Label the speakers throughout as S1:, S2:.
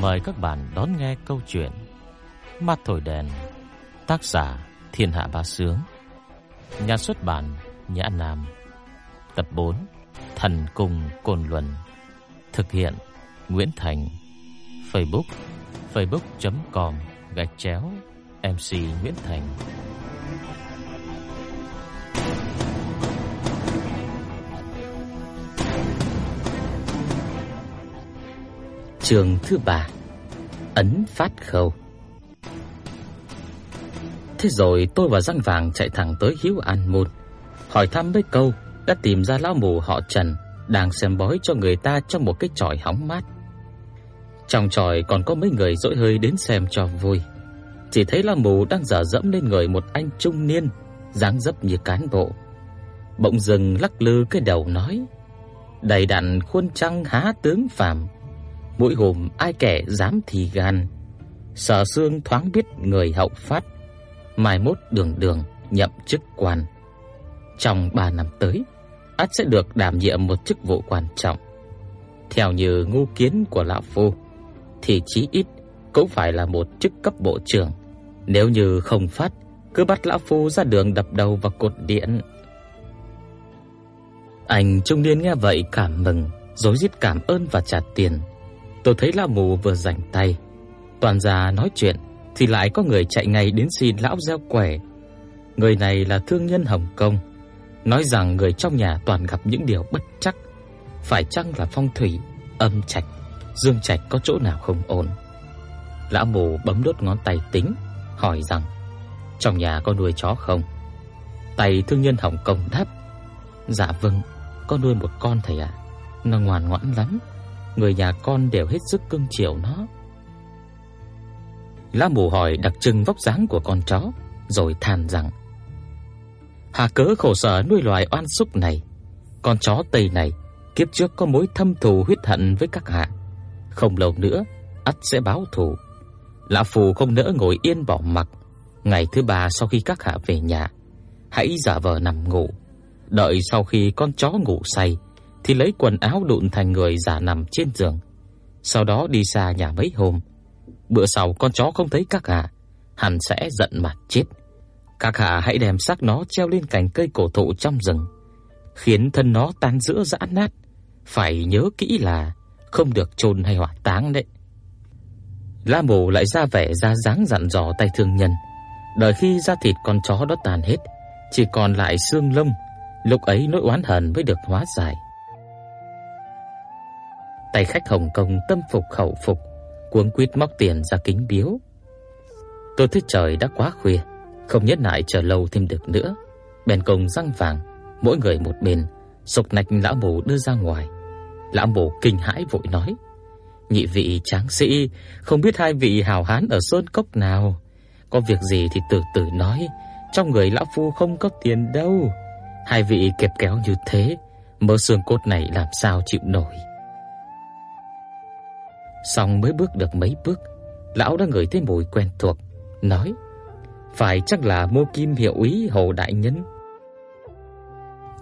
S1: Mời các bạn đón nghe câu chuyện Mắt thổi đèn, Tác giả Thiên Hạ Ba Sướng, Nhà xuất bản Nhã Nam, Tập 4 Thần Cùng Cồn Luân, Thực hiện Nguyễn Thành, Facebook facebook.com gạch chéo MC Nguyễn Thành.
S2: Trường thứ ba, Ấn phát khâu. Thế rồi tôi và răng vàng chạy thẳng tới Hiếu An Môn, Hỏi thăm mấy câu, Đã tìm ra lão mù họ Trần, Đang xem bói cho người ta trong một cái tròi hóng mát. Trong tròi còn có mấy người dỗi hơi đến xem cho vui. Chỉ thấy lão mù đang dở dẫm lên người một anh trung niên, dáng dấp như cán bộ. Bỗng dừng lắc lư cái đầu nói, Đầy đặn khuôn trăng há tướng phàm Mỗi hôm ai kẻ dám thì gan. Sở xương thoáng biết người hậu phát. Mai mốt đường đường, nhậm chức quan. Trong 3 năm tới, ắt sẽ được đảm nhiệm một chức vụ quan trọng. Theo như ngu kiến của Lão Phu, Thì chí ít cũng phải là một chức cấp bộ trưởng. Nếu như không phát, Cứ bắt Lão Phu ra đường đập đầu vào cột điện. Anh trung niên nghe vậy cảm mừng, rối rít cảm ơn và trả tiền. Tôi thấy lão mù vừa rảnh tay, toàn già nói chuyện thì lại có người chạy ngay đến xin lão gieo quẻ. Người này là thương nhân Hồng Kông, nói rằng người trong nhà toàn gặp những điều bất chắc, phải chăng là phong thủy, âm trạch, dương trạch có chỗ nào không ổn. Lão mù bấm đốt ngón tay tính, hỏi rằng trong nhà có nuôi chó không? Tay thương nhân Hồng Kông đáp: "Dạ vâng, có nuôi một con thầy ạ, nó ngoan ngoãn lắm." Người nhà con đều hết sức cưng chiều nó. La Mù hỏi đặc trưng vóc dáng của con chó, rồi than rằng: "Hà cớ khổ sở nuôi loài oan súc này, con chó Tây này kiếp trước có mối thâm thù huyết hận với các hạ, không lâu nữa ắt sẽ báo thù. Lão phù không nỡ ngồi yên bỏ mặc, ngày thứ ba sau khi các hạ về nhà, hãy giả vờ nằm ngủ, đợi sau khi con chó ngủ say thì lấy quần áo đụn thành người giả nằm trên giường. Sau đó đi xa nhà mấy hôm. Bữa sau con chó không thấy các hạ, hẳn sẽ giận mà chết. Các hạ hãy đem xác nó treo lên cành cây cổ thụ trong rừng, khiến thân nó tan rữa rã nát. Phải nhớ kỹ là không được chôn hay hỏa táng đấy. La Mộ lại ra vẻ ra dáng dặn dò tay thương nhân. Đợi khi da thịt con chó đó tàn hết, chỉ còn lại xương lông, lúc ấy nỗi oán hận mới được hóa giải. Tay khách Hồng Kông tâm phục khẩu phục, cuống quýt móc tiền ra kính biếu. Tôi thấy trời đã quá khuya, không nhất nại chờ lâu thêm được nữa, bèn cùng răng vàng, mỗi người một bên, sục nạch lão mù đưa ra ngoài. Lão mù kinh hãi vội nói: "Nhị vị tráng sĩ, không biết hai vị hào hán ở sơn cốc nào, có việc gì thì từ từ nói, trong người lão phu không có tiền đâu. Hai vị kẹp kéo như thế, mớ xương cốt này làm sao chịu nổi?" Xong mới bước được mấy bước, lão đã ngửi thấy mùi quen thuộc, nói: "Phải chắc là Mô Kim hiệu úy Hồ đại nhân."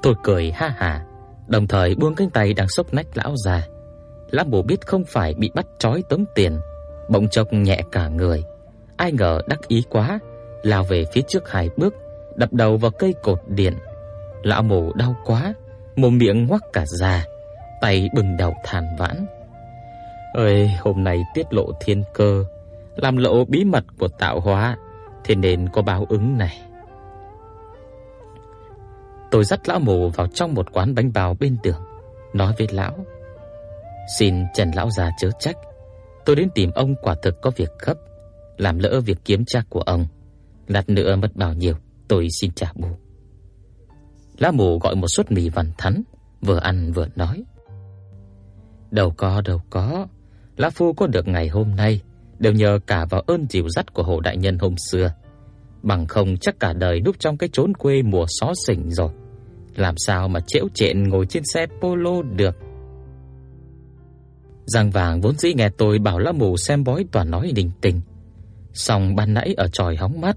S2: Tôi cười ha hả, đồng thời buông cánh tay đang xốc nách lão ra. Lão bổ biết không phải bị bắt trói tống tiền, bỗng chốc nhẹ cả người. Ai ngờ đắc ý quá, lao về phía trước hai bước, đập đầu vào cây cột điện. Lão mù đau quá, mồm miệng ngoác cả ra, tay bừng đầu than vãn. Ơi, hôm nay tiết lộ thiên cơ, làm lộ bí mật của tạo hóa, thế nên có báo ứng này. Tôi dắt lão mù vào trong một quán bánh bao bên đường, nói với lão: "Xin Trần lão già chớ trách, tôi đến tìm ông quả thực có việc gấp, làm lỡ việc kiếm tra của ông, lát nữa mất bao nhiêu, tôi xin trả bù." Lão mù gọi một suất mì vằn thắn, vừa ăn vừa nói: "Đâu có, đâu có, lão phu có được ngày hôm nay đều nhờ cả vào ơn dìu dắt của Hồ đại nhân hôm xưa. Bằng không chắc cả đời núp trong cái chốn quê mùa xó xỉnh rồi. Làm sao mà trễu trện ngồi trên xe polo được. Giang vàng vốn dĩ nghe tôi bảo lão mù xem bói toàn nói đình tình. Song ban nãy ở tròi hóng mát,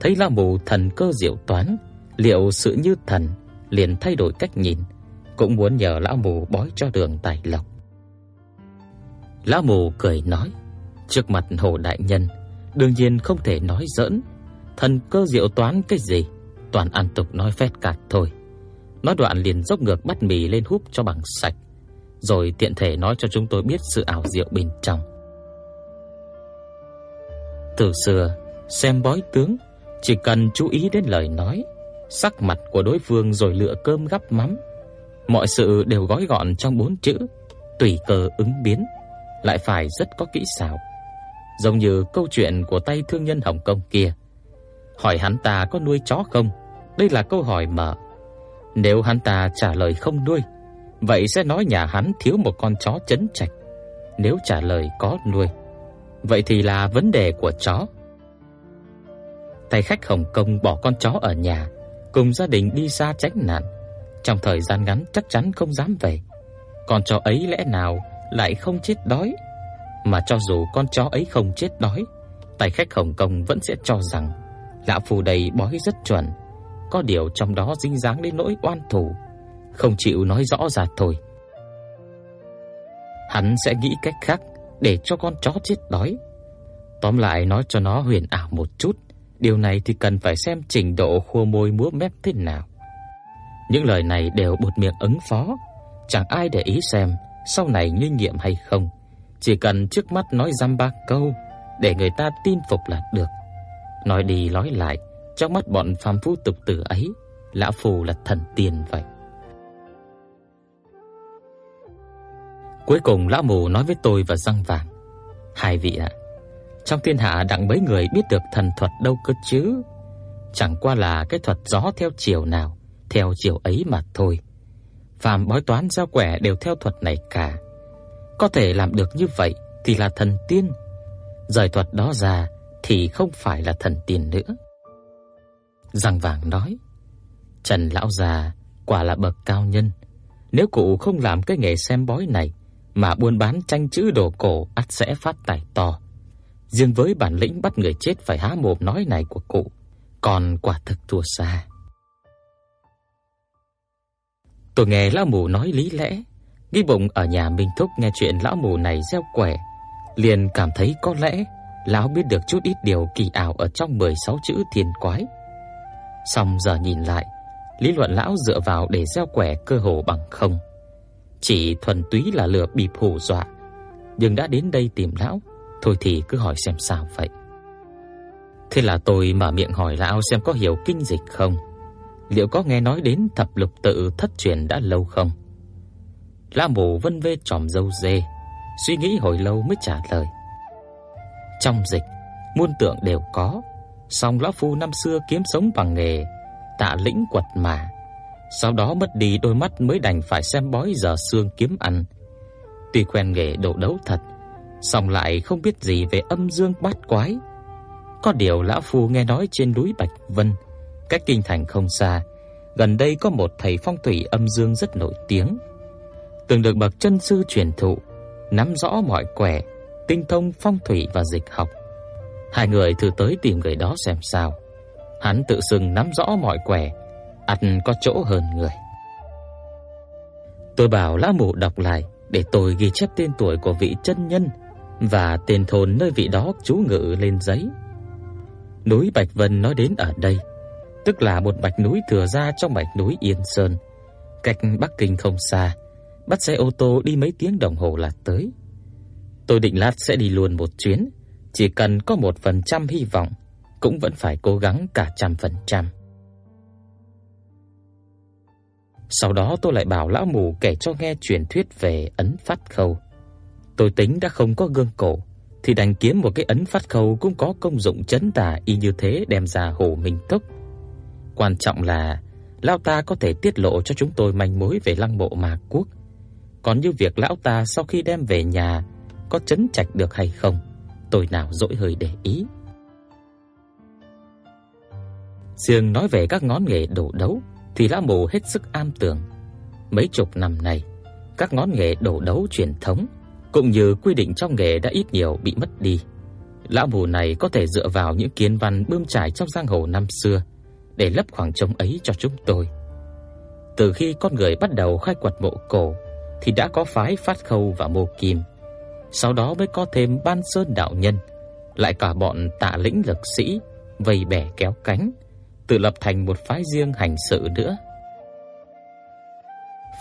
S2: thấy lão mù thần cơ diệu toán, liệu sự như thần, liền thay đổi cách nhìn, cũng muốn nhờ lão mù bói cho đường tài lộc. Lão mù cười nói: Trước mặt Hồ đại nhân, đương nhiên không thể nói giỡn, thần cơ diệu toán cái gì, toàn ăn tục nói phét cạt thôi. Nói đoạn liền dốc ngược bắt mì lên húp cho bằng sạch, rồi tiện thể nói cho chúng tôi biết sự ảo diệu bên trong. Từ xưa, xem bói tướng chỉ cần chú ý đến lời nói, sắc mặt của đối phương rồi lựa cơm gắp mắm. Mọi sự đều gói gọn trong bốn chữ tùy cơ ứng biến, lại phải rất có kỹ xảo. Giống như câu chuyện của tay thương nhân Hồng Kông kia. Hỏi hắn ta có nuôi chó không? Đây là câu hỏi mở. Nếu hắn ta trả lời không nuôi, vậy sẽ nói nhà hắn thiếu một con chó chấn trạch. Nếu trả lời có nuôi, vậy thì là vấn đề của chó. Tay khách Hồng Kông bỏ con chó ở nhà, cùng gia đình đi xa tránh nạn, trong thời gian ngắn chắc chắn không dám về. Con chó ấy lẽ nào lại không chết đói? Mà cho dù con chó ấy không chết đói, tài khách Hồng Kông vẫn sẽ cho rằng lão phù đầy bói rất chuẩn, có điều trong đó dính dáng đến nỗi oan thù, không chịu nói rõ ra thôi. Hắn sẽ nghĩ cách khác để cho con chó chết đói. Tóm lại nói cho nó huyền ảo một chút, điều này thì cần phải xem trình độ khua môi múa mép thế nào. Những lời này đều buột miệng ứng phó, chẳng ai để ý xem sau này như nghiệm hay không, chỉ cần trước mắt nói dăm ba câu để người ta tin phục là được. Nói đi nói lại, trong mắt bọn phàm phu tục tử ấy, lão phù là thần tiên vậy. Cuối cùng lão mù nói với tôi và răng vàng: "Hai vị ạ, trong thiên hạ đặng mấy người biết được thần thuật đâu cơ chứ? Chẳng qua là cái thuật gió theo chiều nào, theo chiều ấy mà thôi. Phàm bói toán giao quẻ đều theo thuật này cả. Có thể làm được như vậy thì là thần tiên. Giải thuật đó ra thì không phải là thần tiên nữa." Giang vàng nói: "Trần lão già quả là bậc cao nhân, nếu cụ không làm cái nghề xem bói này mà buôn bán tranh chữ đồ cổ ắt sẽ phát tài to." riêng với bản lĩnh bắt người chết phải há mồm nói này của cụ, còn quả thực thua xa. Tôi nghe lão mù nói lý lẽ, nghĩ bụng ở nhà Minh Thúc nghe chuyện lão mù này gieo quẻ, liền cảm thấy có lẽ lão biết được chút ít điều kỳ ảo ở trong 16 chữ thiên quái. song giờ nhìn lại, lý luận lão dựa vào để gieo quẻ cơ hồ bằng không. Chỉ thuần túy là lừa bịp hù dọa, nhưng đã đến đây tìm lão Thôi thì cứ hỏi xem sao vậy. Thế là tôi mở miệng hỏi lão xem có hiểu kinh dịch không, liệu có nghe nói đến thập lục tự thất truyền đã lâu không. La Mộ vân vê chòm râu dê, suy nghĩ hồi lâu mới trả lời. Trong dịch, muôn tượng đều có, song lão phu năm xưa kiếm sống bằng nghề tạ lĩnh quật mà, sau đó mất đi đôi mắt mới đành phải xem bói giờ xương kiếm ăn. Tuy quen nghề độ đấu thật, song lại không biết gì về âm dương bát quái. Có điều lão phu nghe nói trên núi Bạch Vân, cách kinh thành không xa, gần đây có một thầy phong thủy âm dương rất nổi tiếng, từng được bậc chân sư truyền thụ, nắm rõ mọi quẻ, tinh thông phong thủy và dịch học. Hai người thử tới tìm người đó xem sao. Hắn tự xưng nắm rõ mọi quẻ, ăn có chỗ hơn người. Tôi bảo lão mụ đọc lại để tôi ghi chép tên tuổi của vị chân nhân và tên thôn nơi vị đó trú ngự lên giấy. Núi Bạch Vân nói đến ở đây, tức là một bạch núi thừa ra trong bạch núi Yên Sơn, cách Bắc Kinh không xa, bắt xe ô tô đi mấy tiếng đồng hồ là tới. Tôi định lát sẽ đi luôn một chuyến, chỉ cần có một phần trăm hy vọng, cũng vẫn phải cố gắng cả trăm phần trăm. Sau đó tôi lại bảo lão mù kể cho nghe truyền thuyết về ấn phát khâu. Tôi tính đã không có gương cổ thì đành kiếm một cái ấn phát khâu cũng có công dụng chấn tà y như thế đem ra hồ mình Tốc. Quan trọng là lão ta có thể tiết lộ cho chúng tôi manh mối về lăng mộ Ma Quốc. Còn như việc lão ta sau khi đem về nhà có chấn trạch được hay không, tôi nào dỗi hơi để ý. Dương nói về các ngón nghề đổ đấu thì lão mù hết sức am tường. Mấy chục năm nay, các ngón nghề đổ đấu truyền thống cũng như quy định trong nghề đã ít nhiều bị mất đi. Lão mù này có thể dựa vào những kiến văn bươm trải trong giang hồ năm xưa để lấp khoảng trống ấy cho chúng tôi. Từ khi con người bắt đầu khai quật mộ cổ thì đã có phái Phát Khâu và Mộ Kim. sau đó mới có thêm Ban Sơn đạo nhân, lại cả bọn Tạ lĩnh lực sĩ vây bẻ kéo cánh, tự lập thành một phái riêng hành sự nữa.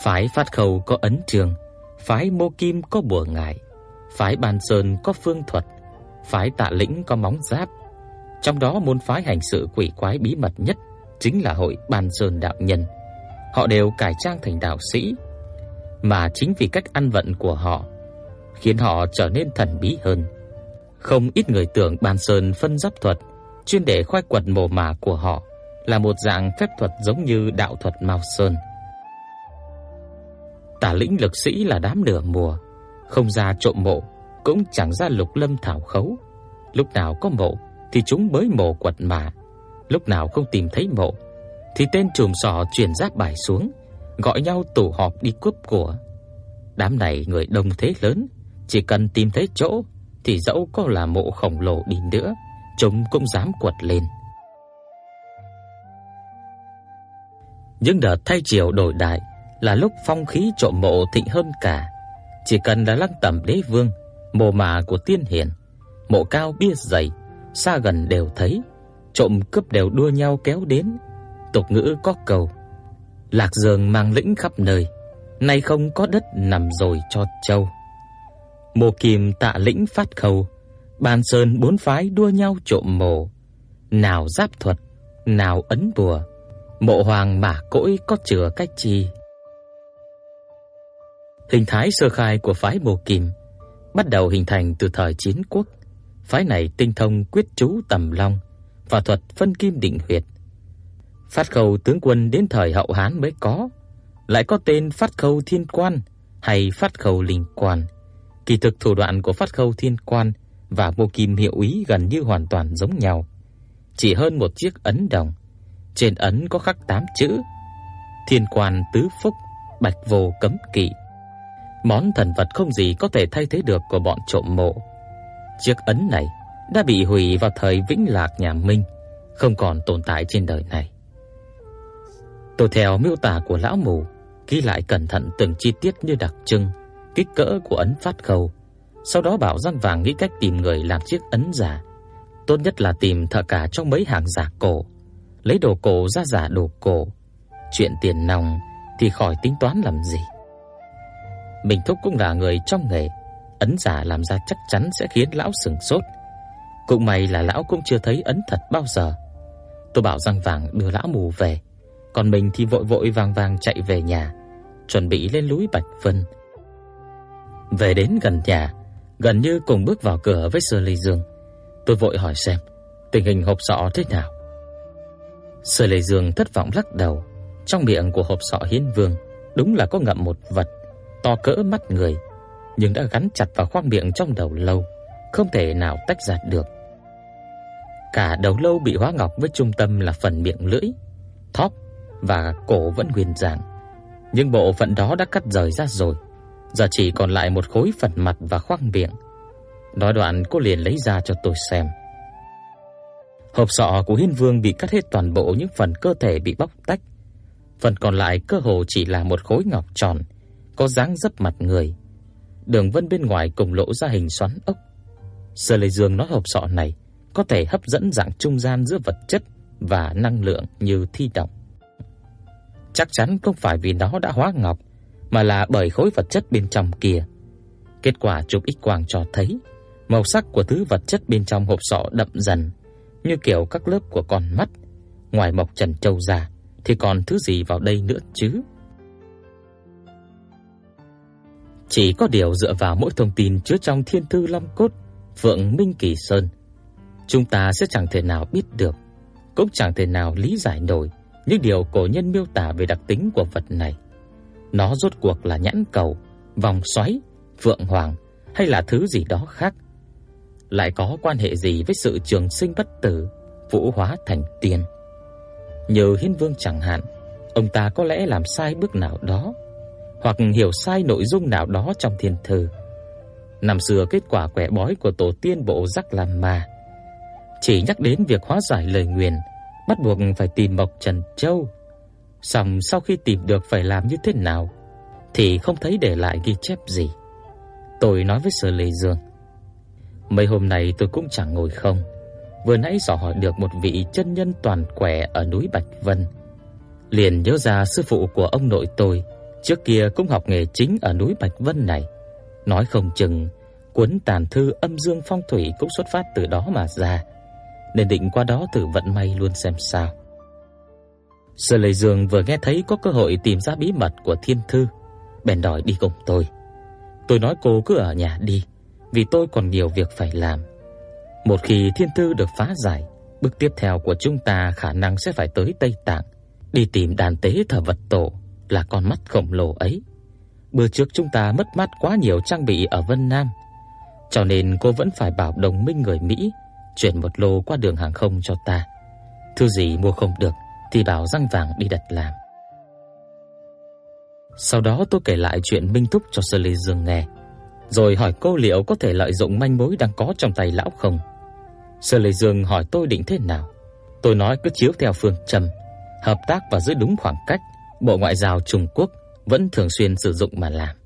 S2: Phái Phát Khâu có ấn trường, phái Mộ Kim có bùa ngải, phái Ban Sơn có phương thuật, phái Tạ Lĩnh có móng giáp. Trong đó môn phái hành sự quỷ quái bí mật nhất chính là hội Ban Sơn đạo nhân. Họ đều cải trang thành đạo sĩ, mà chính vì cách ăn vận của họ khiến họ trở nên thần bí hơn. Không ít người tưởng Ban Sơn phân giáp thuật chuyên để khoai quật mồ mả của họ là một dạng phép thuật giống như đạo thuật Mao Sơn. Tả lĩnh lực sĩ là đám nửa mùa, không ra trộm mộ, cũng chẳng ra lục lâm thảo khấu. Lúc nào có mộ thì chúng mới mộ quật mà, lúc nào không tìm thấy mộ thì tên trùm sọ truyền giáp bài xuống, gọi nhau tụ họp đi cướp của. Đám này người đông thế lớn, chỉ cần tìm thấy chỗ thì dẫu có là mộ khổng lồ đi nữa, chúng cũng dám quật lên. Những đợt thay triều đổi đại là lúc phong khí trộm mộ thịnh hơn cả. Chỉ cần là lăng tẩm đế vương, mộ mả của tiên hiền, mộ cao bia dày, xa gần đều thấy, trộm cướp đều đua nhau kéo đến. Tục ngữ có câu: Lạc giường mang lĩnh khắp nơi, nay không có đất nằm rồi cho châu. Mộ Kim tạ lĩnh phát khâu, ban sơn bốn phái đua nhau trộm mộ, nào giáp thuật, nào ấn bùa, mộ hoàng mả cỗi có chừa cách chi. Hình thái sơ khai của phái Mộ Kim bắt đầu hình thành từ thời chiến quốc. Phái này tinh thông quyết chú tầm long và thuật phân kim định huyệt. Phát Khâu tướng quân đến thời hậu Hán mới có, lại có tên Phát Khâu Thiên Quan hay Phát Khâu Linh Quan. Kỳ thực thủ đoạn của Phát Khâu Thiên Quan và Mộ Kim hiệu úy gần như hoàn toàn giống nhau, chỉ hơn một chiếc ấn đồng. Trên ấn có khắc tám chữ: Thiên Quan tứ phúc, bạch vô cấm kỵ. Món thần vật không gì có thể thay thế được của bọn trộm mộ. Chiếc ấn này đã bị hủy vào thời Vĩnh Lạc nhà Minh, không còn tồn tại trên đời này. Tôi theo miêu tả của lão mù, ghi lại cẩn thận từng chi tiết như đặc trưng, kích cỡ của ấn phát khâu, sau đó bảo Giang Vàng nghĩ cách tìm người làm chiếc ấn giả. Tốt nhất là tìm thợ cả trong mấy hàng giả cổ, lấy đồ cổ ra giả đồ cổ. Chuyện tiền nòng thì khỏi tính toán làm gì. Mình thúc cũng là người trong nghề, ấn giả làm ra chắc chắn sẽ khiến lão sừng sốt. Cũng may là lão cũng chưa thấy ấn thật bao giờ. Tôi bảo răng Vàng đưa lão mù về, còn mình thì vội vội vàng vàng chạy về nhà, chuẩn bị lên núi Bạch Vân. Về đến gần nhà, gần như cùng bước vào cửa với Sơ Lê Dương, tôi vội hỏi xem tình hình hộp sọ thế nào. Sơ Lê Dương thất vọng lắc đầu, trong miệng của hộp sọ Hiến Vương đúng là có ngậm một vật to cỡ mắt người, nhưng đã gắn chặt vào khoang miệng trong đầu lâu, không thể nào tách ra được. Cả đầu lâu bị hóa ngọc với trung tâm là phần miệng lưỡi, thóp và cổ vẫn nguyên dạng. Nhưng bộ phận đó đã cắt rời ra rồi, giờ chỉ còn lại một khối phần mặt và khoang miệng. Nói đoạn cô liền lấy ra cho tôi xem. Hộp sọ của Hiên Vương bị cắt hết toàn bộ những phần cơ thể bị bóc tách, phần còn lại cơ hồ chỉ là một khối ngọc tròn có dáng dấp mặt người. Đường vân bên ngoài cùng lộ ra hình xoắn ốc. Sơ Lệ Dương nói hộp sọ này có thể hấp dẫn dạng trung gian giữa vật chất và năng lượng như thi động. Chắc chắn không phải vì nó đã hóa ngọc, mà là bởi khối vật chất bên trong kia. Kết quả chụp X quang cho thấy, màu sắc của thứ vật chất bên trong hộp sọ đậm dần, như kiểu các lớp của con mắt. Ngoài mộc trần châu ra thì còn thứ gì vào đây nữa chứ? Chỉ có điều dựa vào mỗi thông tin chứa trong Thiên thư Long cốt, Phượng Minh Kỳ Sơn, chúng ta sẽ chẳng thể nào biết được, cũng chẳng thể nào lý giải nổi những điều cổ nhân miêu tả về đặc tính của vật này. Nó rốt cuộc là nhãn cầu, vòng xoáy, phượng hoàng hay là thứ gì đó khác? Lại có quan hệ gì với sự trường sinh bất tử, vũ hóa thành tiên? nhờ Hiên Vương chẳng hạn, ông ta có lẽ làm sai bước nào đó hoặc hiểu sai nội dung nào đó trong thiên thư. Năm xưa kết quả quẻ bói của tổ tiên bộ rắc làm ma, chỉ nhắc đến việc hóa giải lời nguyền, bắt buộc phải tìm Mộc Trần Châu. Song sau khi tìm được phải làm như thế nào thì không thấy để lại ghi chép gì. Tôi nói với Sở Lệ Dương. Mấy hôm nay tôi cũng chẳng ngồi không. Vừa nãy dò hỏi được một vị chân nhân toàn quẻ ở núi Bạch Vân. Liền nhớ ra sư phụ của ông nội tôi trước kia cũng học nghề chính ở núi Bạch Vân này. Nói không chừng cuốn tàn thư âm dương phong thủy cũng xuất phát từ đó mà ra. Nên định qua đó thử vận may luôn xem sao. Sở Lệ Dương vừa nghe thấy có cơ hội tìm ra bí mật của thiên thư, bèn đòi đi cùng tôi. Tôi nói cô cứ ở nhà đi, vì tôi còn nhiều việc phải làm. Một khi thiên thư được phá giải, bước tiếp theo của chúng ta khả năng sẽ phải tới Tây Tạng, đi tìm đàn tế thờ vật tổ là con mắt khổng lồ ấy. Bữa trước chúng ta mất mát quá nhiều trang bị ở Vân Nam, cho nên cô vẫn phải bảo đồng minh người Mỹ chuyển một lô qua đường hàng không cho ta. Thứ gì mua không được thì bảo răng vàng đi đặt làm. Sau đó tôi kể lại chuyện Minh Thúc cho Sơ Lê Dương nghe, rồi hỏi cô liệu có thể lợi dụng manh mối đang có trong tay lão không. Sơ Lê Dương hỏi tôi định thế nào. Tôi nói cứ chiếu theo phương châm, hợp tác và giữ đúng khoảng cách, Bộ Ngoại giao Trung Quốc vẫn thường xuyên sử dụng mà làm.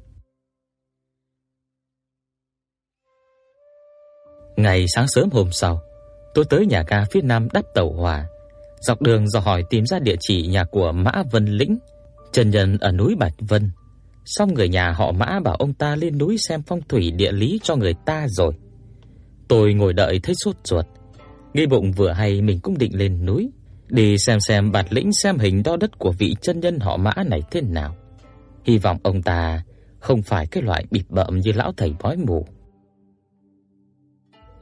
S2: Ngày sáng sớm hôm sau, tôi tới nhà ga phía nam đáp tàu hỏa, dọc đường dò hỏi tìm ra địa chỉ nhà của Mã Vân Lĩnh, chân nhân ở núi Bạch Vân. Xong người nhà họ Mã bảo ông ta lên núi xem phong thủy địa lý cho người ta rồi. Tôi ngồi đợi thấy sốt ruột, nghi bụng vừa hay mình cũng định lên núi đi xem xem Bạch lĩnh xem hình đo đất của vị chân nhân họ Mã này thế nào. Hy vọng ông ta không phải cái loại bịp bợm như lão thầy bói mù.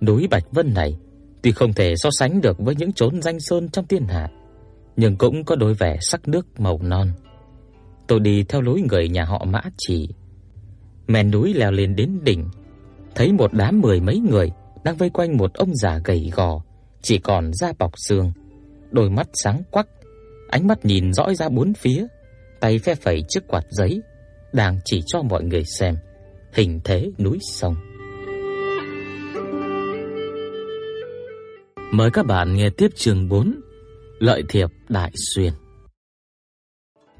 S2: Núi Bạch Vân này tuy không thể so sánh được với những chốn danh sơn trong thiên hạ, nhưng cũng có đôi vẻ sắc nước màu non. Tôi đi theo lối người nhà họ Mã chỉ, men núi leo lên đến đỉnh, thấy một đám mười mấy người đang vây quanh một ông già gầy gò, chỉ còn da bọc xương, đôi mắt sáng quắc, ánh mắt nhìn dõi ra bốn phía, tay phe phẩy chiếc quạt giấy, đang chỉ cho mọi người xem hình thế núi sông. Mời các bạn nghe tiếp chương 4, Lợi thiệp đại xuyên.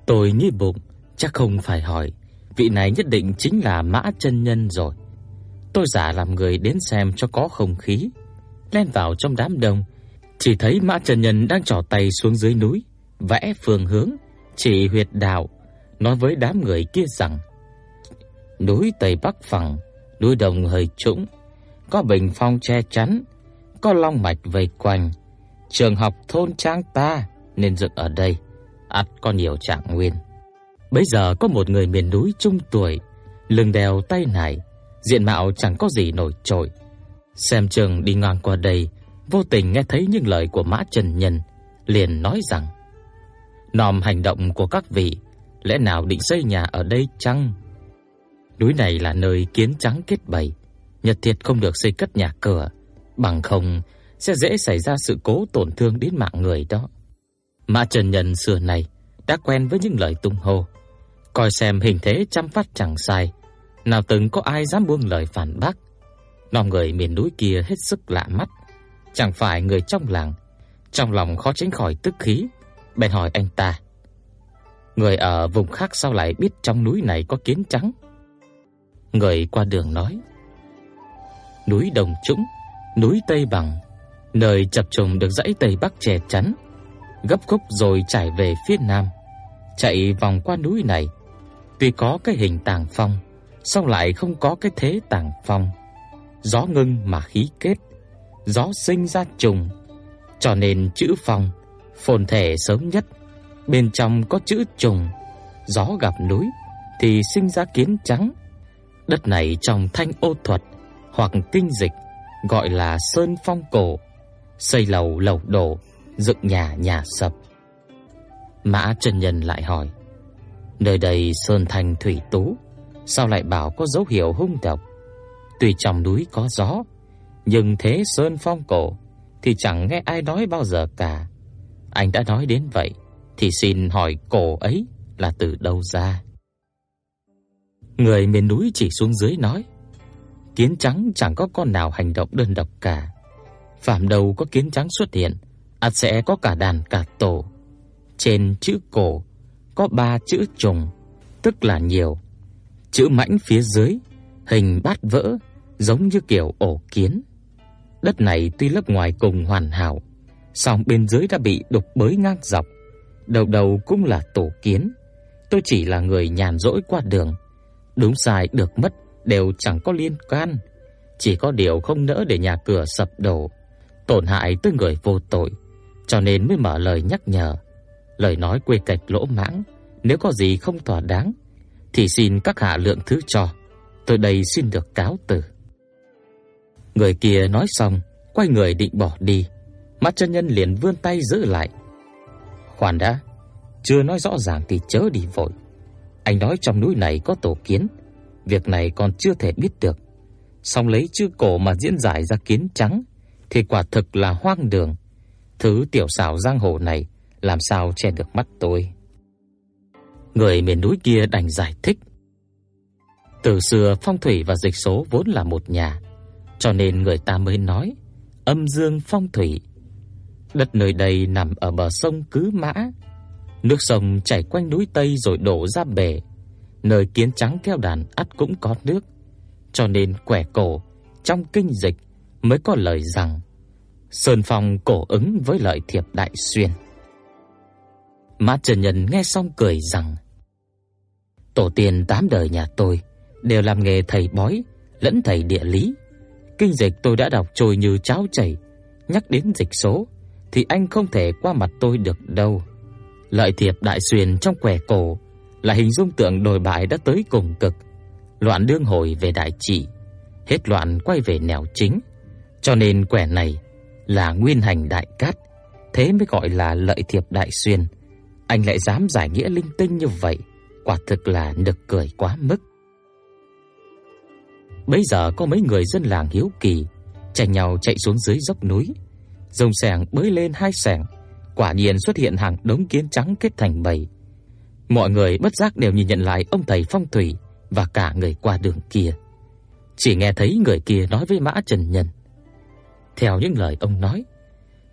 S2: Tôi nghĩ bụng, chắc không phải hỏi, vị này nhất định chính là Mã chân nhân rồi. Tôi giả làm người đến xem cho có không khí, len vào trong đám đông, chỉ thấy Mã chân nhân đang trỏ tay xuống dưới núi, vẽ phương hướng, chỉ huyệt đạo, nói với đám người kia rằng: Núi Tây Bắc phẳng, núi Đồng hơi trũng, có bình phong che chắn, có long mạch vây quanh. Trường học thôn trang ta nên dựng ở đây, ắt có nhiều trạng nguyên. Bây giờ có một người miền núi trung tuổi, lưng đeo tay nải, diện mạo chẳng có gì nổi trội. Xem chừng đi ngang qua đây, vô tình nghe thấy những lời của Mã Trần Nhân, liền nói rằng: "Nòm hành động của các vị, lẽ nào định xây nhà ở đây chăng? Núi này là nơi kiến trắng kết bầy, nhật thiệt không được xây cất nhà cửa, bằng không sẽ dễ xảy ra sự cố tổn thương đến mạng người đó." Mã Trần Nhân xưa này đã quen với những lời tung hô, coi xem hình thế chăm phát chẳng sai, nào từng có ai dám buông lời phản bác. Nòm người miền núi kia hết sức lạ mắt, chẳng phải người trong làng, trong lòng khó tránh khỏi tức khí, bèn hỏi anh ta: "Người ở vùng khác sao lại biết trong núi này có kiến trắng?" Người qua đường nói: "Núi Đồng Trũng, núi Tây Bằng, nơi chập trùng được dãy Tây Bắc che chắn, gấp khúc rồi trải về phía nam, chạy vòng qua núi này, tuy có cái hình tàng phong, song lại không có cái thế tàng phong. Gió ngưng mà khí kết, gió sinh ra trùng, cho nên chữ phong phồn thể sớm nhất, bên trong có chữ trùng, gió gặp núi thì sinh ra kiến trắng. Đất này trong thanh ô thuật hoặc kinh dịch gọi là sơn phong cổ, xây lầu lầu đổ, dựng nhà nhà sập. Mã Trần Nhân lại hỏi: Nơi đây sơn thành thủy tú, sao lại bảo có dấu hiệu hung độc? Tuy trong núi có gió, nhưng thế sơn phong cổ thì chẳng nghe ai nói bao giờ cả. Anh đã nói đến vậy thì xin hỏi cổ ấy là từ đâu ra? Người miền núi chỉ xuống dưới nói: Kiến trắng chẳng có con nào hành động đơn độc cả. Phạm đầu có kiến trắng xuất hiện, ắt sẽ có cả đàn cả tổ. Trên chữ cổ có ba chữ trùng, tức là nhiều. Chữ mãnh phía dưới hình bát vỡ, giống như kiểu ổ kiến. Đất này tuy lớp ngoài cùng hoàn hảo, song bên dưới đã bị đục bới ngang dọc, đầu đầu cũng là tổ kiến. Tôi chỉ là người nhàn rỗi qua đường, đúng sai được mất đều chẳng có liên quan, chỉ có điều không nỡ để nhà cửa sập đổ, tổn hại tới người vô tội, cho nên mới mở lời nhắc nhở. Lời nói quê cách lỗ mãng, nếu có gì không thỏa đáng thì xin các hạ lượng thứ cho. Tôi đây xin được cáo từ. Người kia nói xong, quay người định bỏ đi, mắt chân nhân liền vươn tay giữ lại. Khoan đã, chưa nói rõ ràng thì chớ đi vội. Anh nói trong núi này có tổ kiến, việc này còn chưa thể biết được. Song lấy chữ cổ mà diễn giải ra kiến trắng thì quả thực là hoang đường. Thứ tiểu xảo giang hồ này làm sao che được mắt tôi. Người miền núi kia đành giải thích. Từ xưa phong thủy và dịch số vốn là một nhà, cho nên người ta mới nói âm dương phong thủy. Đất nơi đây nằm ở bờ sông Cứ Mã, nước sông chảy quanh núi Tây rồi đổ ra bể, nơi kiến trắng theo đàn ắt cũng có nước, cho nên quẻ cổ trong kinh dịch mới có lời rằng Sơn Phong cổ ứng với lợi thiệp đại xuyên. Mã Trần Nhân nghe xong cười rằng Tổ tiên tám đời nhà tôi đều làm nghề thầy bói lẫn thầy địa lý. Kinh dịch tôi đã đọc trôi như cháo chảy, nhắc đến dịch số thì anh không thể qua mặt tôi được đâu. Lợi thiệp đại xuyên trong quẻ cổ là hình dung tượng đồi bại đã tới cùng cực, loạn đương hồi về đại trị, hết loạn quay về nẻo chính, cho nên quẻ này là nguyên hành đại cát, thế mới gọi là lợi thiệp đại xuyên. Anh lại dám giải nghĩa linh tinh như vậy, quả thực là nực cười quá mức. Bây giờ có mấy người dân làng hiếu kỳ, chạy nhau chạy xuống dưới dốc núi, dùng sẻng bới lên hai sẻng, quả nhiên xuất hiện hàng đống kiến trắng kết thành bầy. Mọi người bất giác đều nhìn nhận lại ông thầy phong thủy và cả người qua đường kia. Chỉ nghe thấy người kia nói với Mã Trần Nhân. Theo những lời ông nói,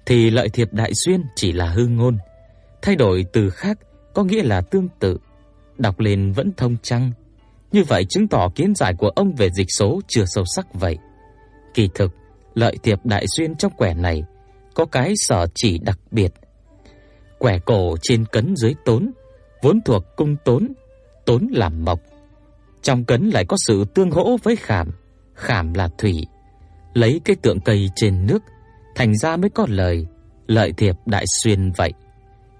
S2: thì lợi thiệp đại xuyên chỉ là hư ngôn, thay đổi từ khác có nghĩa là tương tự, đọc lên vẫn thông chăng. Như vậy chứng tỏ kiến giải của ông về dịch số chưa sâu sắc vậy. Kỳ thực, lợi thiệp đại xuyên trong quẻ này có cái sở chỉ đặc biệt. Quẻ cổ trên cấn dưới tốn, vốn thuộc cung tốn, tốn làm mộc. Trong cấn lại có sự tương hỗ với khảm, khảm là thủy. Lấy cái tượng cây trên nước, thành ra mới có lời lợi thiệp đại xuyên vậy.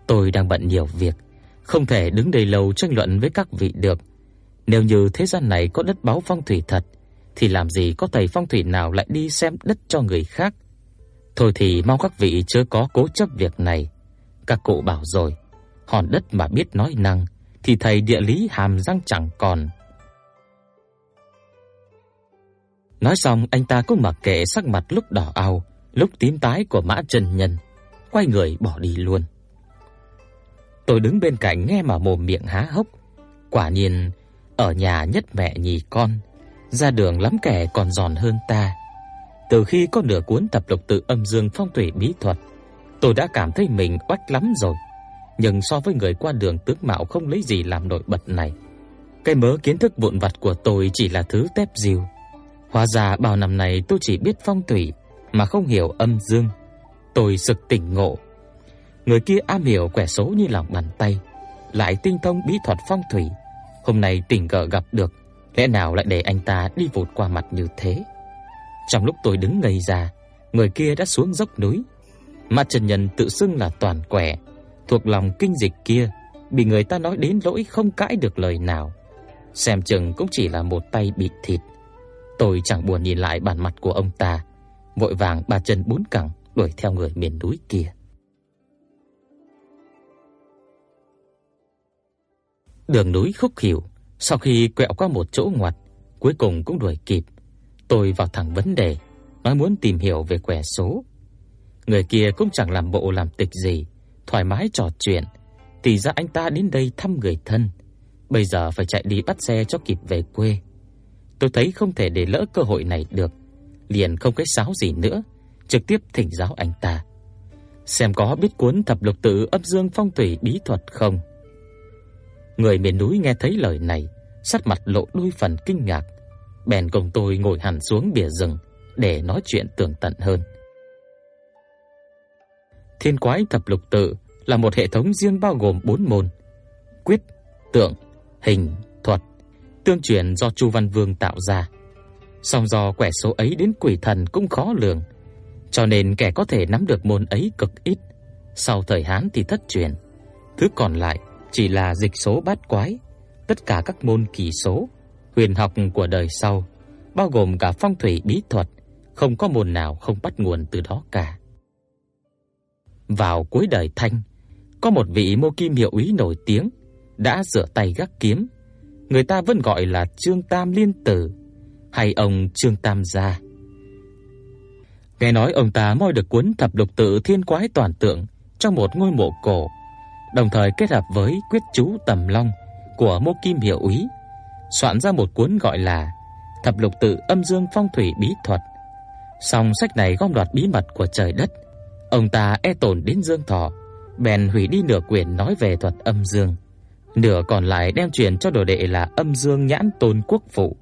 S2: Tôi đang bận nhiều việc, không thể đứng đây lâu tranh luận với các vị được. Nếu như thế gian này có đất báo phong thủy thật, thì làm gì có thầy phong thủy nào lại đi xem đất cho người khác. Thôi thì mong các vị chớ có cố chấp việc này. Các cụ bảo rồi, hòn đất mà biết nói năng thì thầy địa lý hàm răng chẳng còn. Nói xong anh ta cũng mặc kệ sắc mặt lúc đỏ ao, lúc tím tái của Mã Trần Nhân, quay người bỏ đi luôn. Tôi đứng bên cạnh nghe mà mồm miệng há hốc. Quả nhiên, ở nhà nhất mẹ nhì con, ra đường lắm kẻ còn giòn hơn ta. Từ khi có nửa cuốn tập lục tự âm dương phong thủy bí thuật, tôi đã cảm thấy mình oách lắm rồi. Nhưng so với người qua đường tướng mạo không lấy gì làm nổi bật này, cái mớ kiến thức vụn vặt của tôi chỉ là thứ tép dìu. Hóa ra bao năm này tôi chỉ biết phong thủy mà không hiểu âm dương. Tôi sực tỉnh ngộ, Người kia am hiểu quẻ số như lòng bàn tay, lại tinh thông bí thuật phong thủy. Hôm nay tình cờ gặp được, lẽ nào lại để anh ta đi vụt qua mặt như thế? Trong lúc tôi đứng ngây ra, người kia đã xuống dốc núi. Mặt Trần Nhân tự xưng là toàn quẻ, thuộc lòng kinh dịch kia, bị người ta nói đến lỗi không cãi được lời nào. Xem chừng cũng chỉ là một tay bị thịt. Tôi chẳng buồn nhìn lại bản mặt của ông ta, vội vàng ba chân bốn cẳng đuổi theo người miền núi kia. Đường núi khúc khuỷu, sau khi quẹo qua một chỗ ngoặt, cuối cùng cũng đuổi kịp. Tôi vào thẳng vấn đề, nói muốn tìm hiểu về quẻ số. Người kia cũng chẳng làm bộ làm tịch gì, thoải mái trò chuyện, thì ra anh ta đến đây thăm người thân, bây giờ phải chạy đi bắt xe cho kịp về quê. Tôi thấy không thể để lỡ cơ hội này được, liền không cái sáo gì nữa, trực tiếp thỉnh giáo anh ta. Xem có biết cuốn thập lục tự âm dương phong thủy bí thuật không? Người miền núi nghe thấy lời này, sắc mặt lộ đôi phần kinh ngạc. bèn cùng tôi ngồi hẳn xuống bìa rừng để nói chuyện tường tận hơn. Thiên Quái Thập Lục Tự là một hệ thống riêng bao gồm 4 môn: Quyết, Tượng, Hình, Thuật, tương truyền do Chu Văn Vương tạo ra. Song do quẻ số ấy đến quỷ thần cũng khó lường, cho nên kẻ có thể nắm được môn ấy cực ít. Sau thời Hán thì thất truyền, thứ còn lại chỉ là dịch số bát quái, tất cả các môn kỳ số, huyền học của đời sau, bao gồm cả phong thủy bí thuật, không có môn nào không bắt nguồn từ đó cả. Vào cuối đời Thanh, có một vị Mô Kim hiệu úy nổi tiếng đã rửa tay gác kiếm, người ta vẫn gọi là Trương Tam Liên Tử hay ông Trương Tam gia. Nghe nói ông ta moi được cuốn Thập Lục Tự Thiên Quái toàn tượng trong một ngôi mộ cổ, đồng thời kết hợp với quyết chú Tầm Long của Mô Kim Hiệu úy, soạn ra một cuốn gọi là Thập Lục Tự Âm Dương Phong Thủy Bí Thuật. Song sách này gom đoạt bí mật của trời đất, ông ta e tổn đến Dương Thọ, bèn hủy đi nửa quyển nói về thuật âm dương, nửa còn lại đem truyền cho đồ đệ là Âm Dương Nhãn Tôn Quốc phụ.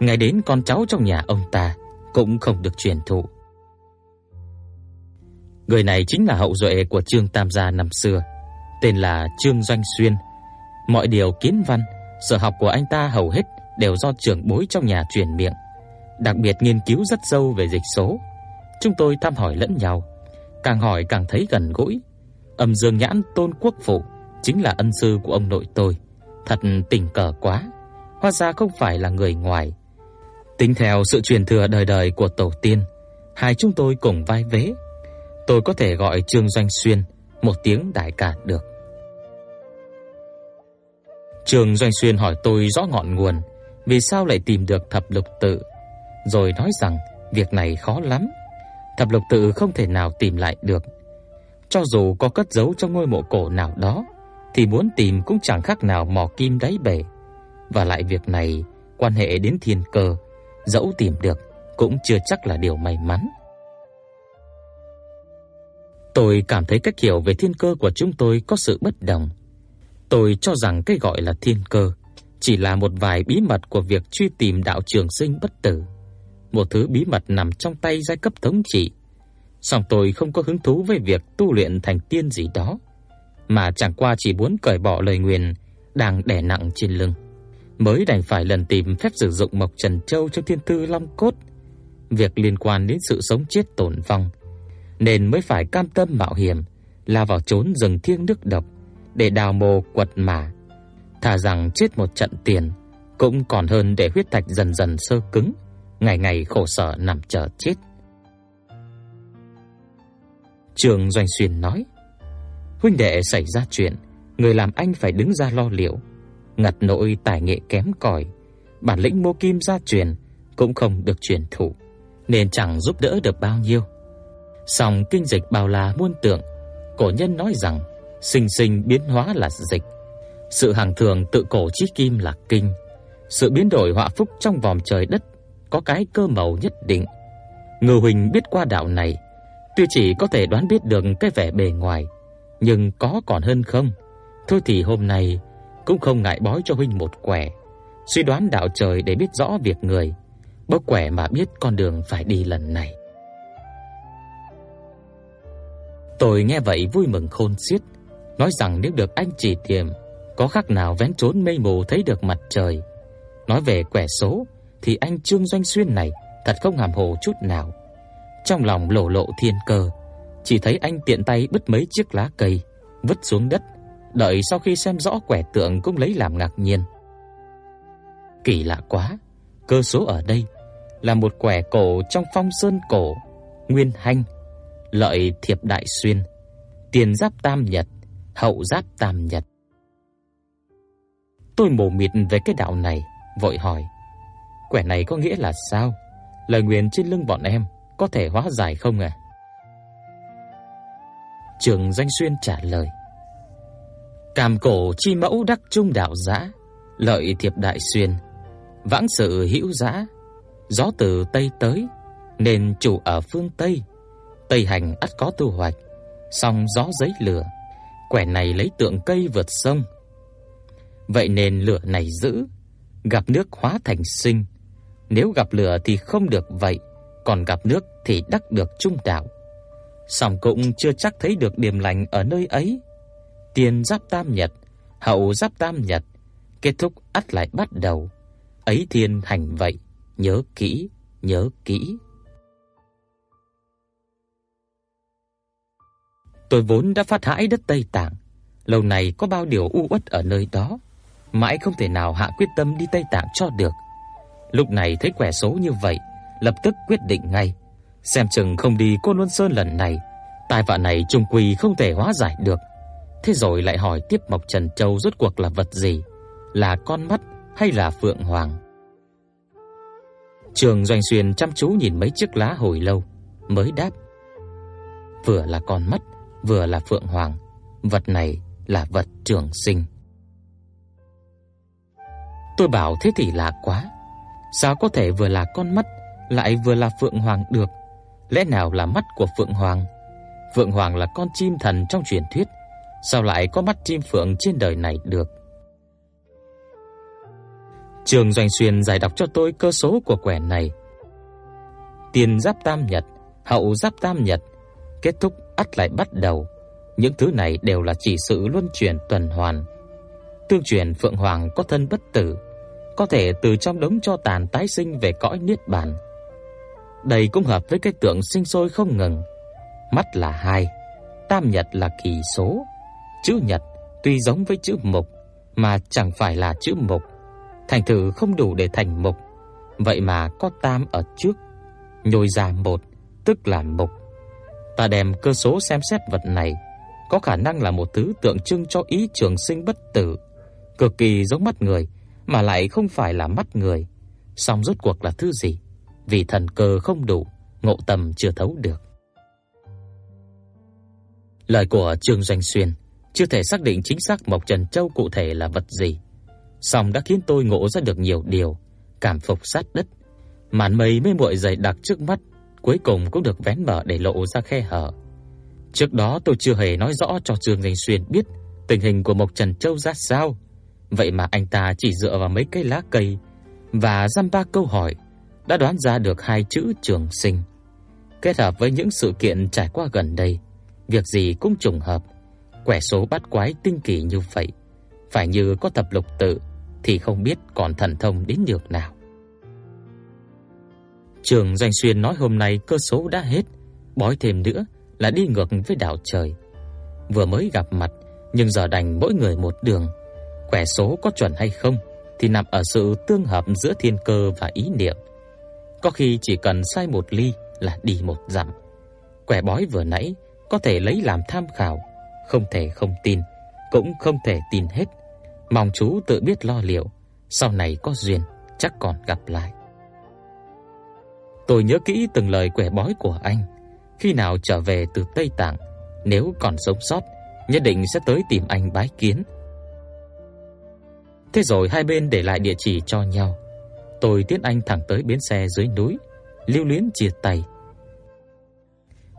S2: Ngay đến con cháu trong nhà ông ta cũng không được truyền thụ. Người này chính là hậu duệ của Trương Tam gia năm xưa, tên là Trương Doanh Xuyên. Mọi điều kiến văn, sở học của anh ta hầu hết đều do trưởng bối trong nhà truyền miệng, đặc biệt nghiên cứu rất sâu về dịch số. Chúng tôi thăm hỏi lẫn nhau, càng hỏi càng thấy gần gũi. Âm Dương Nhãn Tôn Quốc phụ chính là ân sư của ông nội tôi, thật tình cờ quá. Hóa ra không phải là người ngoài. Tính theo sự truyền thừa đời đời của tổ tiên, hai chúng tôi cùng vai vế tôi có thể gọi Trương Doanh Xuyên một tiếng đại ca được. Trương Doanh Xuyên hỏi tôi rõ ngọn nguồn, vì sao lại tìm được thập lục tự, rồi nói rằng việc này khó lắm. Thập lục tự không thể nào tìm lại được. Cho dù có cất giấu trong ngôi mộ cổ nào đó, thì muốn tìm cũng chẳng khác nào mò kim đáy bể. Và lại việc này quan hệ đến thiên cơ, dẫu tìm được cũng chưa chắc là điều may mắn. Tôi cảm thấy cách hiểu về thiên cơ của chúng tôi có sự bất đồng. Tôi cho rằng cái gọi là thiên cơ chỉ là một vài bí mật của việc truy tìm đạo trường sinh bất tử, một thứ bí mật nằm trong tay giai cấp thống trị. Song tôi không có hứng thú với việc tu luyện thành tiên gì đó, mà chẳng qua chỉ muốn cởi bỏ lời nguyền đang đè nặng trên lưng. Mới đành phải lần tìm phép sử dụng Mộc Trần Châu trong Thiên Tư Long Cốt. Việc liên quan đến sự sống chết tổn vong nên mới phải cam tâm mạo hiểm lao vào trốn rừng thiêng nước độc để đào mồ quật mả. Thà rằng chết một trận tiền cũng còn hơn để huyết thạch dần dần sơ cứng, ngày ngày khổ sở nằm chờ chết. Trường Doanh Xuyên nói: "Huynh đệ xảy ra chuyện, người làm anh phải đứng ra lo liệu, ngặt nỗi tài nghệ kém cỏi, bản lĩnh mô kim gia truyền cũng không được truyền thụ, nên chẳng giúp đỡ được bao nhiêu." Song kinh dịch bao la muôn tượng, cổ nhân nói rằng sinh sinh biến hóa là dịch. Sự hàng thường tự cổ chí kim là kinh. Sự biến đổi họa phúc trong vòng trời đất có cái cơ màu nhất định. Ngư huỳnh biết qua đạo này, tuy chỉ có thể đoán biết được cái vẻ bề ngoài, nhưng có còn hơn không? Thôi thì hôm nay cũng không ngại bói cho huynh một quẻ, suy đoán đạo trời để biết rõ việc người, bốc quẻ mà biết con đường phải đi lần này. Tôi nghe vậy vui mừng khôn xiết, nói rằng nếu được anh chỉ điểm, có khác nào vén trốn mây mù thấy được mặt trời. Nói về quẻ số thì anh Trương Doanh Xuyên này thật không hàm hồ chút nào. Trong lòng lộ lộ thiên cơ, chỉ thấy anh tiện tay bứt mấy chiếc lá cây, vứt xuống đất, đợi sau khi xem rõ quẻ tượng cũng lấy làm ngạc nhiên. Kỳ lạ quá, cơ số ở đây là một quẻ cổ trong phong sơn cổ, nguyên hanh lợi thiệp đại xuyên, tiền giáp tam nhật, hậu giáp tam nhật. Tôi mồ mịt về cái đạo này, vội hỏi: "Quẻ này có nghĩa là sao? Lời nguyền trên lưng bọn em có thể hóa giải không ạ?" À? Trường Danh Xuyên trả lời: Càm cổ chi mẫu đắc trung đạo giả lợi thiệp đại xuyên, vãng sự hữu giả gió từ tây tới, nên chủ ở phương tây, Tây hành ắt có tu hoạch, song gió giấy lửa, quẻ này lấy tượng cây vượt sông. Vậy nên lửa này giữ, gặp nước hóa thành sinh, nếu gặp lửa thì không được vậy, còn gặp nước thì đắc được trung đạo. Song cũng chưa chắc thấy được điểm lành ở nơi ấy. Tiền giáp tam nhật, hậu giáp tam nhật, kết thúc ắt lại bắt đầu. Ấy thiên hành vậy, nhớ kỹ, nhớ kỹ. Tôi vốn đã phát hãi đất Tây Tạng, lâu nay có bao điều u uất ở nơi đó, mãi không thể nào hạ quyết tâm đi Tây Tạng cho được. Lúc này thấy quẻ số như vậy, lập tức quyết định ngay, xem chừng không đi Côn Luân Sơn lần này, tai vạ này trung quy không thể hóa giải được. Thế rồi lại hỏi tiếp Mộc Trần Châu rốt cuộc là vật gì, là con mắt hay là phượng hoàng? Trường Doanh Xuyên chăm chú nhìn mấy chiếc lá hồi lâu, mới đáp: Vừa là con mắt, vừa là phượng hoàng, vật này là vật trường sinh. Tôi bảo thế thì lạ quá, sao có thể vừa là con mắt lại vừa là phượng hoàng được? Lẽ nào là mắt của phượng hoàng? Phượng hoàng là con chim thần trong truyền thuyết, sao lại có mắt chim phượng trên đời này được? Trường Doanh Xuyên giải đọc cho tôi cơ số của quẻ này. Tiền giáp tam nhật, hậu giáp tam nhật, kết thúc ắt lại bắt đầu. Những thứ này đều là chỉ sự luân chuyển tuần hoàn. Tương truyền Phượng Hoàng có thân bất tử, có thể từ trong đống cho tàn tái sinh về cõi niết bàn. Đây cũng hợp với cái tượng sinh sôi không ngừng. Mắt là hai, tam nhật là kỳ số. Chữ nhật tuy giống với chữ mộc mà chẳng phải là chữ mộc, thành thử không đủ để thành mộc, Vậy mà có tam ở trước, nhồi ra một, tức là mộc. Ta đem cơ số xem xét vật này, có khả năng là một thứ tượng trưng cho ý trường sinh bất tử, cực kỳ giống mắt người mà lại không phải là mắt người. Song rốt cuộc là thứ gì? Vì thần cơ không đủ, ngộ tâm chưa thấu được. Lời của Trương Doanh Xuyên chưa thể xác định chính xác Mộc Trần Châu cụ thể là vật gì, song đã khiến tôi ngộ ra được nhiều điều, cảm phục sát đất. Màn mây mê muội dày đặc trước mắt cuối cùng cũng được vén mở để lộ ra khe hở. Trước đó tôi chưa hề nói rõ cho Trương Danh Xuyên biết tình hình của Mộc Trần Châu ra sao, vậy mà anh ta chỉ dựa vào mấy cây lá cây và dăm ba câu hỏi đã đoán ra được hai chữ trường sinh. Kết hợp với những sự kiện trải qua gần đây, việc gì cũng trùng hợp, quẻ số bắt quái tinh kỳ như vậy, phải như có tập lục tự thì không biết còn thần thông đến nhược nào. Trường Doanh Xuyên nói hôm nay cơ số đã hết, bói thêm nữa là đi ngược với đạo trời. Vừa mới gặp mặt, nhưng giờ đành mỗi người một đường. Quẻ số có chuẩn hay không thì nằm ở sự tương hợp giữa thiên cơ và ý niệm. Có khi chỉ cần sai một ly là đi một dặm. Quẻ bói vừa nãy có thể lấy làm tham khảo, không thể không tin, cũng không thể tin hết. Mong chú tự biết lo liệu, sau này có duyên chắc còn gặp lại. Tôi nhớ kỹ từng lời quẻ bói của anh, khi nào trở về từ Tây Tạng, nếu còn sống sót, nhất định sẽ tới tìm anh bái kiến. Thế rồi hai bên để lại địa chỉ cho nhau. Tôi tiễn anh thẳng tới bến xe dưới núi, lưu luyến chia tay.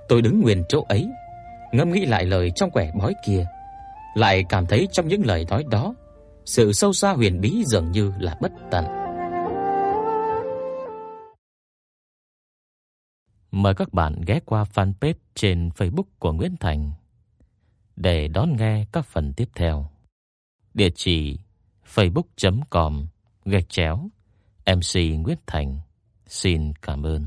S2: Tôi đứng nguyên chỗ ấy, ngẫm nghĩ lại lời trong quẻ bói kia, lại cảm thấy trong những lời nói đó, sự sâu xa huyền bí dường như là bất tận.
S1: Mời các bạn ghé qua fanpage trên Facebook của Nguyễn Thành để đón nghe các phần tiếp theo. Địa chỉ facebook.com gạch chéo MC Nguyễn Thành. Xin cảm ơn.